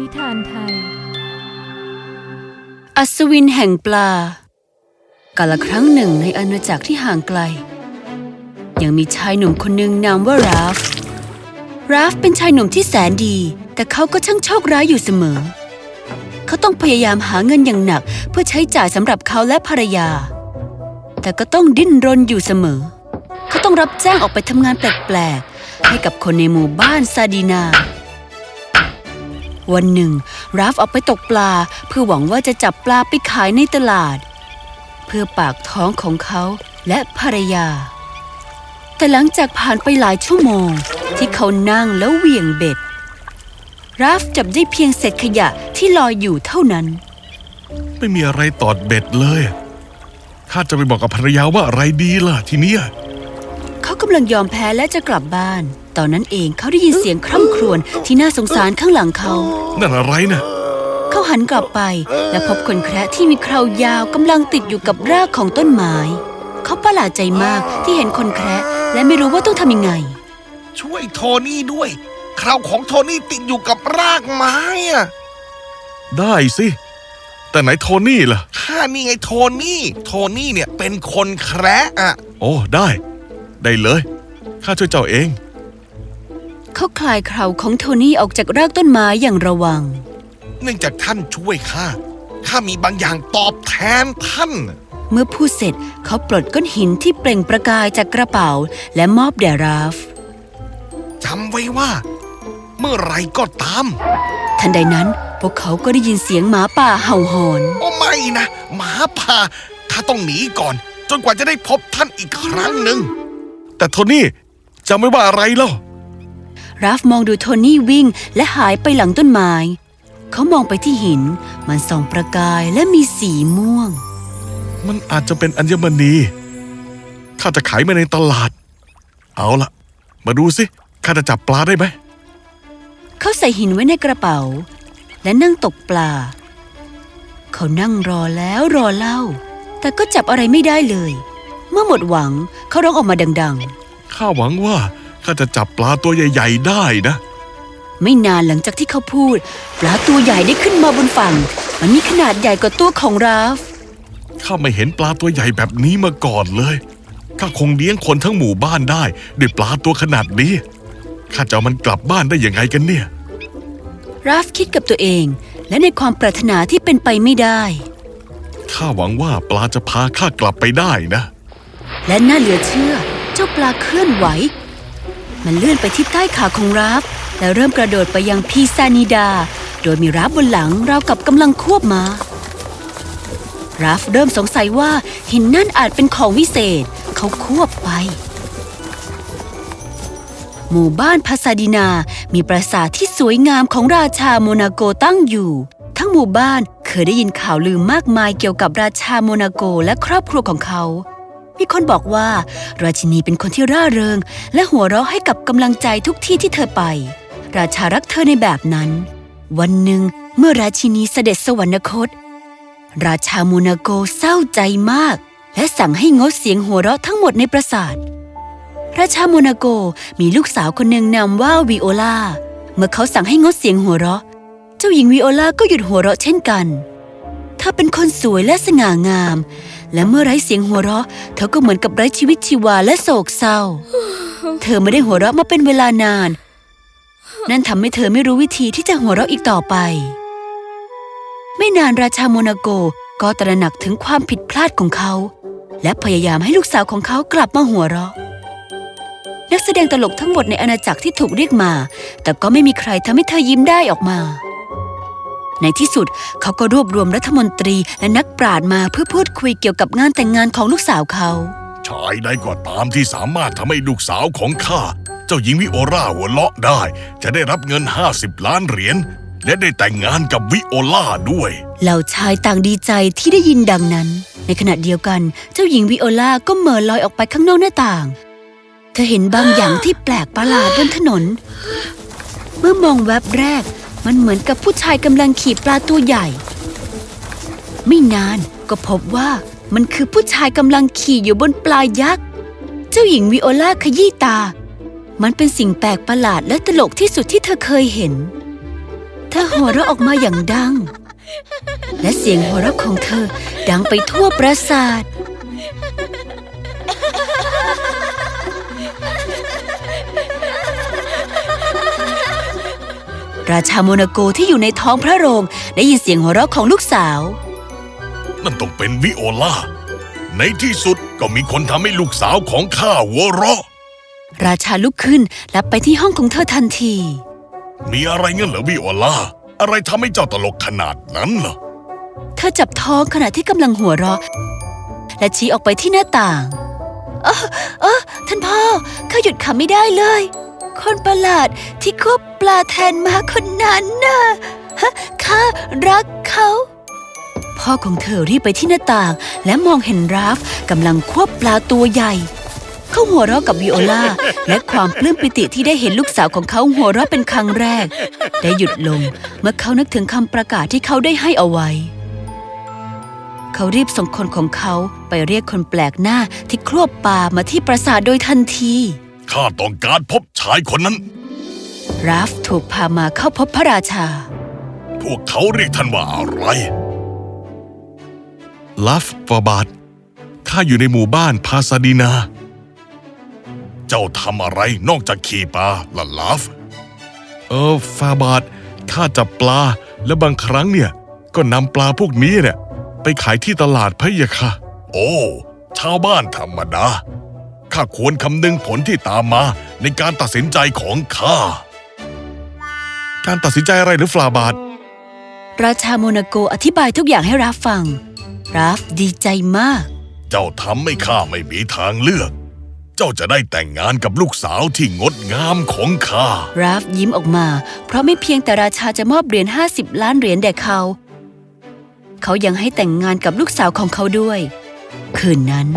นิทานไทย อัศวินแห่งปลา กาลครั้งหนึ่งในอาณาจักรที่ห่างไกล ยังมีชายหนุ่มคนหนึ่งนามว่าราฟ ราฟเป็นชายหนุ่มที่แสนดี แต่เขาก็ช่างโชคร้ายอยู่เสมอ เขาต้องพยายามหาเงินอย่างหนัก เพื่อใช้จ่ายสำหรับเขาและภรรยา แต่ก็ต้องดิ้นรนอยู่เสมอ เขาต้องรับจ้างออกไปทำงานแปลกๆให้กับคนในหมู่บ้านซาดีนา วันหนึ่ง ราฟออกไปตกปลาเพื่อหวังว่าจะจับปลาไปขายในตลาด เพื่อปากท้องของเขาและภรรยา แต่หลังจากผ่านไปหลายชั่วโมง ที่เขานั่งแล้วเหวี่ยงเบ็ด ราฟจับได้เพียงเศษขยะที่ลอยอยู่เท่านั้น ไม่มีอะไรตอดเบ็ดเลยข้าจะไปบอกกับภรรยาว่าอะไรดีล่ะทีเนี้ย เขากำลังยอมแพ้และจะกลับบ้าน ตอนนั้นเองเขาได้ยินเสียงคร่ำครวญที่น่าสงสารข้างหลังเขา นั่นอะไรนะ เขาหันกลับไปและพบคนแคระที่มีเคราวๆยาวกำลังติดอยู่กับรากของต้นไม้ เขาประหลาดใจมากที่เห็นคนแคระและไม่รู้ว่าต้องทำยังไง ช่วยโทนี่ด้วยคราวของโทนี่ติดอยู่กับรากไม้อะได้สิ แต่ไหนโทนี่ล่ะข้านี่ไงโทนี่ โทนี่เนี่ยเป็นคนแคระอะโอ้ได้ ได้เลย ข้าช่วยเจ้าเอง เขาคลายเคราของโทนี่ออกจากรากต้นไม้อย่างระวัง เนื่องจากท่านช่วยข้า ข้ามีบางอย่างตอบแทนท่าน เมื่อพูดเสร็จเขาปลดก้อนหินที่เปล่งประกายจากกระเป๋า และมอบแด่ราฟ จำไว้ว่า เมื่อไหรก็ตาม ทันใดนั้นพวกเขาก็ได้ยินเสียงหมาป่าเห่าหอน โอ้ไม่นะ หมาป่าข้าต้องหนีก่อน จนกว่าจะได้พบท่านอีกครั้งหนึ่ง แต่โทนี่จำไม่ว่าอะไรเล่าราฟมองดูโทนี่วิ่งและหายไปหลังต้นไม้ เขามองไปที่หิน มันส่องประกายและมีสีม่วง มันอาจจะเป็นอัญมณีข้าจะขายมันในตลาด เอาละมาดูสิข้าจะจับปลาได้ไหม เขาใส่หินไว้ในกระเป๋า และนั่งตกปลา เขานั่งรอแล้วรอเล่า แต่ก็จับอะไรไม่ได้เลย เมื่อหมดหวังเขาร้องออกมาดังข้าหวังว่าข้าจะจับปลาตัวใหญ่ ๆ ได้นะๆไม่นานหลังจากที่เขาพูด ปลาตัวใหญ่ได้ขึ้นมาบนฝั่ง มันมีขนาดใหญ่กว่าตัวของราฟข้าไม่เห็นปลาตัวใหญ่แบบนี้มาก่อนเลยข้าคงเลี้ยงคนทั้งหมู่บ้านได้ ด้วยปลาตัวขนาดนี้ข้าจะเอามันกลับบ้านได้ยังไงกันเนี่ยราฟคิดกับตัวเองและในความปรารถนาที่เป็นไปไม่ได้ ข้าหวังว่าปลาจะพาข้ากลับไปได้นะ และน่าเหลือเชื่อ เจ้าปลาเคลื่อนไหว มันเลื่อนไปที่ใต้ขาของราฟ และเริ่มกระโดดไปยังพีซานิดา โดยมีราฟบนหลังราวกับกำลังควบมาราฟเริ่มสงสัยว่าหินนั่นอาจเป็นของวิเศษ เขาควบไป หมู่บ้านพาซาดินา มีปราสาทที่สวยงามของราชาโมนาโกตั้งอยู่ ทั้งหมู่บ้านเคยได้ยินข่าวลือมากมายเกี่ยวกับราชาโมนาโกและครอบครัวของเขา มีคนบอกว่า ราชินีเป็นคนที่ร่าเริง และหัวเราะให้กับกำลังใจทุกที่ที่เธอไป ราชารักเธอในแบบนั้น วันหนึ่งเมื่อราชินีเสด็จสวรรคต ราชาโมนาโกเศร้าใจมาก และสั่งให้งดเสียงหัวเราะทั้งหมดในปราสาทราชาโมนาโกมีลูกสาวคนหนึ่งนามว่าวิโอลาเมื่อเขาสั่งให้งดเสียงหัวเราะ เจ้าหญิงวิโอลาก็หยุดหัวเราะเช่นกัน ธอเป็นคนสวยและสง่างาม และเมื่อไร้เสียงหัวเราะ เธอก็เหมือนกับไร้ชีวิตชีวาและโศกเศร้า เธอไม่ได้หัวเราะมาเป็นเวลานาน นั่นทำให้เธอไม่รู้วิธีที่จะหัวเราะอีกต่อไป ไม่นานราชาโมนาโกก็ตระหนักถึงความผิดพลาดของเขา และพยายามให้ลูกสาวของเขากลับมาหัวเราะ นักแสดงตลกทั้งหมดในอาณาจักรที่ถูกเรียกมา แต่ก็ไม่มีใครทำให้เธอยิ้มได้ออกมา ในที่สุดเขาก็รวบรวมรัฐมนตรีและนักปราชญ์มาเพื่อพูดคุยเกี่ยวกับงานแต่งงานของลูกสาวเขา ชายใดก็ตามที่สามารถทำให้ลูกสาวของข้า เจ้าหญิงวิโอราหัวเราะได้ จะได้รับเงิน 50 ล้านเหรียญและได้แต่งงานกับวิโอลาด้วย เหล่าชายต่างดีใจที่ได้ยินดังนั้น ในขณะเดียวกันเจ้าหญิงวิโอลาก็เหม่อลอยออกไปข้างนอกหน้าต่าง เธอเห็นบางอย่างที่แปลกประหลาดบนถนน เมื่อมองแวบแรก มันเหมือนกับผู้ชายกำลังขี่ปลาตัวใหญ่ ไม่นานก็พบว่ามันคือผู้ชายกำลังขี่อยู่บนปลายักษ์ เจ้าหญิงวิโอลาขยี้ตา มันเป็นสิ่งแปลกประหลาดและตลกที่สุดที่เธอเคยเห็น เธอหัวเราะออกมาอย่างดัง และเสียงหัวเราะของเธอดังไปทั่วปราสาท ราชาโมนาโกที่อยู่ในท้องพระโรง ได้ยินเสียงหัวเราะของลูกสาว นั่นต้องเป็นวิโอลา ในที่สุดก็มีคนทำให้ลูกสาวของข้าหัวเราะ ราชาลุกขึ้นและไปที่ห้องของเธอทันที มีอะไรเงี้ยเหรอวิโอลา อะไรทำให้เจ้าตลกขนาดนั้นเหรอเธอจับท้องขณะที่กำลังหัวเราะ และชี้ออกไปที่หน้าต่าง เออเออท่านพ่อข้าหยุดขำไม่ได้เลย คนประหลาดที่ควบปลาแทนมาคนนั้นน่ะฮะข้ารักเขาพ่อของเธอรีบไปที่หน้าต่าง และมองเห็นราฟกำลังควบปลาตัวใหญ่ เขาหัวเราะกับวิโอลาและความปลื้มปิติที่ได้เห็นลูกสาวของเขาหัวเราะเป็นครั้งแรก ได้หยุดลงเมื่อเขานึกถึงคำประกาศที่เขาได้ให้เอาไว้ เขารีบส่งคนของเขาไปเรียกคนแปลกหน้าที่ครวบปลามาที่ปราสาทโดยทันทีข้าต้องการพบายคนนั้น ราฟถูกพามาเข้าพบพระราชา พวกเขาเรียกท่านว่าอะไรลัฟฟาบาทข้าอยู่ในหมู่บ้านพาซาดีนา เจ้าทำอะไรนอกจากขี่ปลาละลาฟ เออฟาบาทข้าจับปลาและบางครั้งเนี่ย ก็นำปลาพวกนี้เนี่ย ไปขายที่ตลาดพะยะค่ะ โอ้ ชาวบ้านธรรมดา ข้าควรคำนึงผลที่ตามมา ในการตัดสินใจของข้า การตัดสินใจอะไรหรือฟาบาทราชาโมนาโกอธิบายทุกอย่างให้ราฟฟัง ราฟดีใจมาก เจ้าทำให้ข้าไม่มีทางเลือก เจ้าจะได้แต่งงานกับลูกสาวที่งดงามของข้า ราฟยิ้มออกมา เพราะไม่เพียงแต่ราชาจะมอบเหรียญ50 ล้านเหรียญแด่เขา เขายังให้แต่งงานกับลูกสาวของเขาด้วย คืนนั้น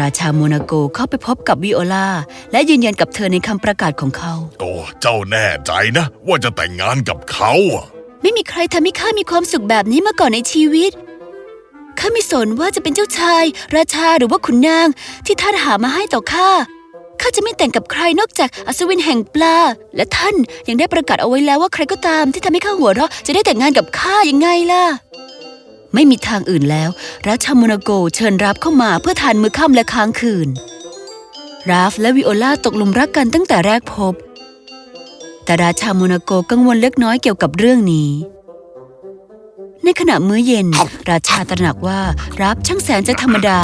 ราชาโมนาโกเข้าไปพบกับวิโอลา และยืนยันกับเธอในคำประกาศของเขา โอ้ เจ้าแน่ใจนะ ว่าจะแต่งงานกับเขาอะไม่มีใครทำให้ข้ามีความสุขแบบนี้มาก่อนในชีวิต ข้าไม่สนว่าจะเป็นเจ้าชาย ราชาหรือว่าขุนนาง ที่ท่านหามาให้ต่อข้า ข้าจะไม่แต่งกับใครนอกจากอัศวินแห่งปลา และท่านยังได้ประกาศเอาไว้แล้วว่าใครก็ตามที่ทำให้ข้าหัวเราะจะได้แต่งงานกับข้ายังไงล่ะ ไม่มีทางอื่นแล้ว ราชาโมนาโกเชิญราฟเข้ามาเพื่อทานมื้อค่ำและค้างคืน ราฟและวิโอลาตกหลุมรักกันตั้งแต่แรกพบ แต่ราชาโมนาโกกังวลเล็กน้อยเกี่ยวกับเรื่องนี้ ในขณะมื้อเย็น ราชาตระหนักว่ารับช่างแสนจะธรรมดา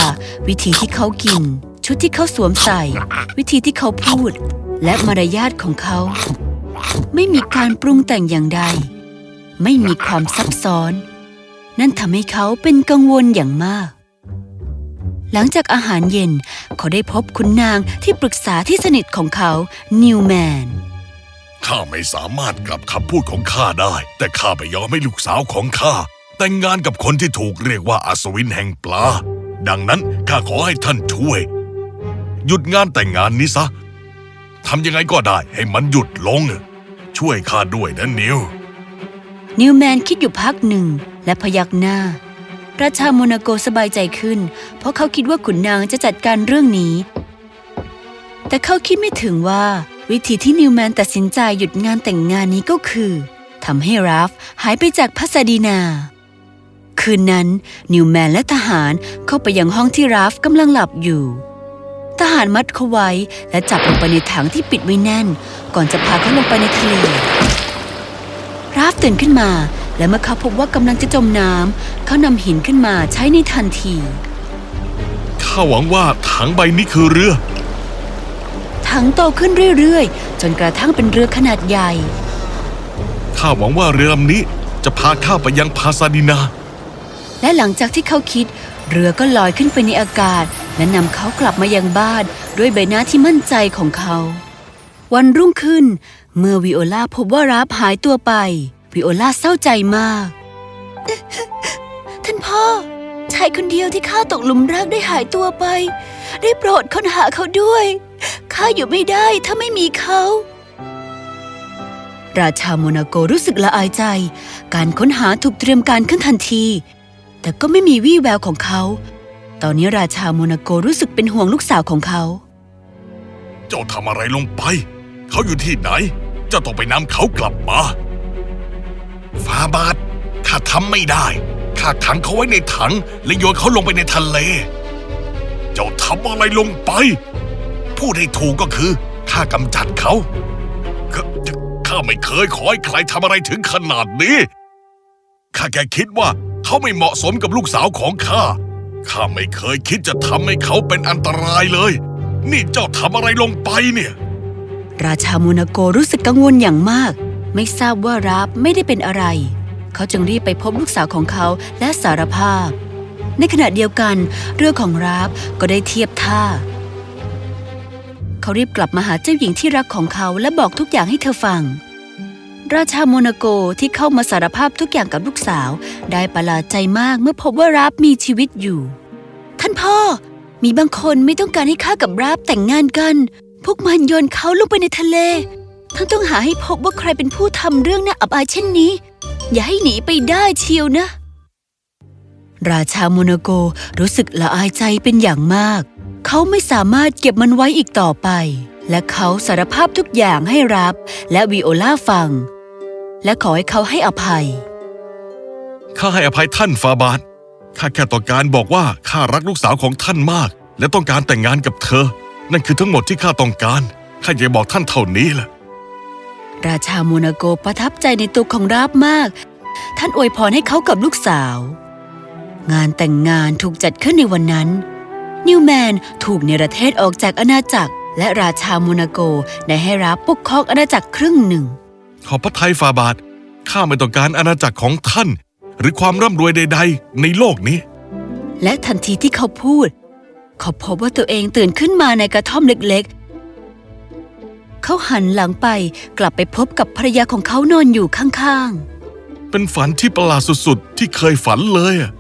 วิธีที่เขากิน ชุดที่เขาสวมใส่ วิธีที่เขาพูด และมารยาทของเขา ไม่มีการปรุงแต่งอย่างใดไม่มีความซับซ้อน นั่นทำให้เขาเป็นกังวลอย่างมาก หลังจากอาหารเย็นเขาได้พบคุณนางที่ปรึกษาที่สนิทของเขา นิวแมน ข้าไม่สามารถกลับคำพูดของข้าได้ แต่ข้าไม่ยอมให้ลูกสาวของข้า แต่งงานกับคนที่ถูกเรียกว่าอัศวินแห่งปลา ดังนั้นข้าขอให้ท่านช่วย หยุดงานแต่งงานนี้ซะทำยังไงก็ได้ให้มันหยุดลง ช่วยข้าด้วยนะนิว นิวแมนคิดอยู่พักหนึ่งและพยักหน้า ราชาโมนาโกสบายใจขึ้น เพราะเขาคิดว่าขุนนางจะจัดการเรื่องนี้ แต่เขาคิดไม่ถึงว่าวิธีที่นิวแมนตัดสินใจหยุดงานแต่งงานนี้ก็คือทำให้ราฟหายไปจากพัสดีนา คืนนั้น นิวแมนและทหารเข้าไปยังห้องที่ราฟกำลังหลับอยู่ ทหารมัดเขาไว้และจับลงไปในถังที่ปิดไว้แน่น ก่อนจะพาเขาลงไปในทะเล ราฟตื่นขึ้นมา และเมื่อเขาพบว่ากำลังจะจมน้ำเขานำหินขึ้นมาใช้ในทันทีข้าหวังว่าถังใบนี้คือเรือถังโตขึ้นเรื่อยๆ จนกระทั่งเป็นเรือขนาดใหญ่ ข้าหวังว่าเรือลำนี้จะพาข้าไปยังพาซาดินา และหลังจากที่เขาคิด เรือก็ลอยขึ้นไปในอากาศ และนำเขากลับมายังบ้านด้วยใบหน้าที่มั่นใจของเขา วันรุ่งขึ้น เมื่อวิโอลาพบว่าราฟหายตัวไป วิโอลาเศร้าใจมาก ท่านพ่อ ชายคนเดียวที่ข้าตกหลุมรักได้หายตัวไป ได้โปรดค้นหาเขาด้วยข้าอยู่ไม่ได้ถ้าไม่มีเขา ราชาโมนาโกรู้สึกละอายใจ การค้นหาถูกเตรียมการขึ้นทันที แต่ก็ไม่มีวี่แววของเขา ตอนนี้ราชาโมนาโกรู้สึกเป็นห่วงลูกสาวของเขา เจ้าทำอะไรลงไป เขาอยู่ที่ไหน เจ้าต้องไปนำเขากลับมาฟาบาทข้าทำไม่ได้ ข้าขังเขาไว้ในถัง และโยนเขาลงไปในทะเล เจ้าทำอะไรลงไป พูดให้ถูกก็คือข้ากำจัดเขาข้าข้าไม่เคยขอให้ใครทำอะไรถึงขนาดนี้ ข้าแค่คิดว่าเขาไม่เหมาะสมกับลูกสาวของข้า ข้าไม่เคยคิดจะทำให้เขาเป็นอันตรายเลย นี่เจ้าทำอะไรลงไปเนี่ย ราชาโมนาโกรู้สึกกังวลอย่างมาก ไม่ทราบว่าราฟไม่ได้เป็นอะไร เขาจึงรีบไปพบลูกสาวของเขาและสารภาพ ในขณะเดียวกัน เรื่องของราฟก็ได้เทียบท่า เขารีบกลับมาหาเจ้าหญิงที่รักของเขาและบอกทุกอย่างให้เธอฟัง ราชาโมนาโกที่เข้ามาสารภาพทุกอย่างกับลูกสาว ได้ประหลาดใจมากเมื่อพบว่าราฟมีชีวิตอยู่ ท่านพ่อ มีบางคนไม่ต้องการให้ข้ากับราฟแต่งงานกัน พวกมันโยนเขาลงไปในทะเลทั้งต้องหาให้พบว่าใครเป็นผู้ทำเรื่องน่าอับอายเช่นนี้ อย่าให้หนีไปได้เชียวนะ ราชาโมนาโกรู้สึกละอายใจเป็นอย่างมาก เขาไม่สามารถเก็บมันไว้อีกต่อไป และเขาสารภาพทุกอย่างให้รับ และวิโอลาฟัง และขอให้เขาให้อภัย ข้าให้อภัยท่านฟาบาทข้าแค่ต้องการบอกว่าข้ารักลูกสาวของท่านมาก และต้องการแต่งงานกับเธอ นั่นคือทั้งหมดที่ข้าต้องการ ข้าอยากบอกท่านเท่านี้แหละ ราชาโมนาโกประทับใจในตัวของราบมาก ท่านอวยพรให้เขากับลูกสาว งานแต่งงานถูกจัดขึ้นในวันนั้น นิวแมนถูกเนรเทศออกจากอาณาจักร และราชาโมนาโกได้ให้รับปกครองอาณาจักรครึ่งหนึ่ง ขอพระทัยฟาบาท ข้าไม่ต้องการอาณาจักรของท่าน หรือความร่ำรวยใด ๆ ในโลกนี้ และทันทีที่เขาพูด เขาพบว่าตัวเองตื่นขึ้นมาในกระท่อมเล็กๆ เขาหันหลังไปกลับไปพบกับภรรยาของเขานอนอยู่ข้างๆ เป็นฝันที่ประหลาดสุดๆ ที่เคยฝันเลยอะ